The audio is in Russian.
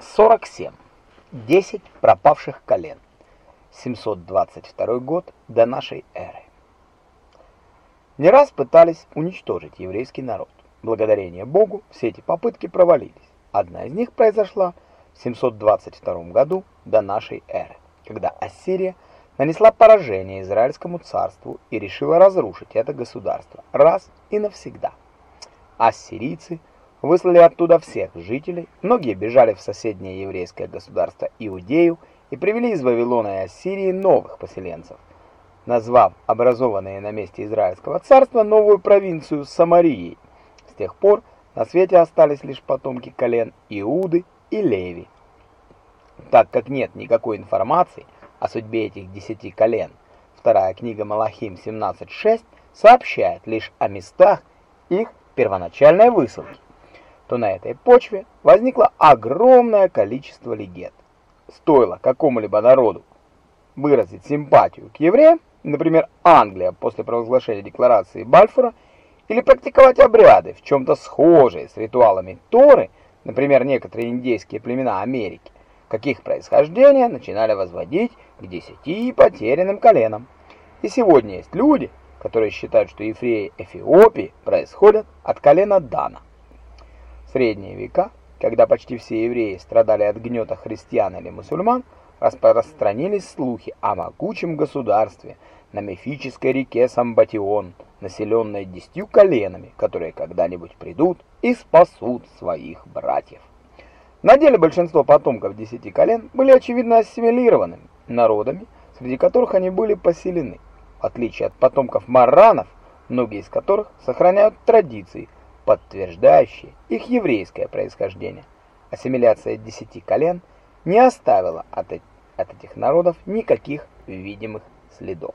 47. 10 пропавших колен. 722 год до нашей эры. Не раз пытались уничтожить еврейский народ. Благодарение Богу все эти попытки провалились. Одна из них произошла в 722 году до нашей эры, когда Ассирия нанесла поражение Израильскому царству и решила разрушить это государство раз и навсегда. Ассирийцы – выслали оттуда всех жителей, многие бежали в соседнее еврейское государство Иудею и привели из Вавилона и Ассирии новых поселенцев, назвав образованные на месте Израильского царства новую провинцию Самарией. С тех пор на свете остались лишь потомки колен Иуды и Леви. Так как нет никакой информации о судьбе этих десяти колен, вторая книга Малахим 17.6 сообщает лишь о местах их первоначальной высылки то на этой почве возникло огромное количество легенд. Стоило какому-либо народу выразить симпатию к евреям, например, Англия после провозглашения декларации Бальфура, или практиковать обряды, в чем-то схожие с ритуалами Торы, например, некоторые индейские племена Америки, каких происхождения начинали возводить к десяти потерянным коленам. И сегодня есть люди, которые считают, что евреи Эфиопии происходят от колена Дана средние века, когда почти все евреи страдали от гнета христиан или мусульман, распространились слухи о могучем государстве на мифической реке Самбатион, населенной десятью коленами, которые когда-нибудь придут и спасут своих братьев. На деле большинство потомков десяти колен были очевидно ассимилированными народами, среди которых они были поселены, в отличие от потомков маранов, многие из которых сохраняют традиции – подтверждающие их еврейское происхождение. Ассимиляция десяти колен не оставила от, от этих народов никаких видимых следов.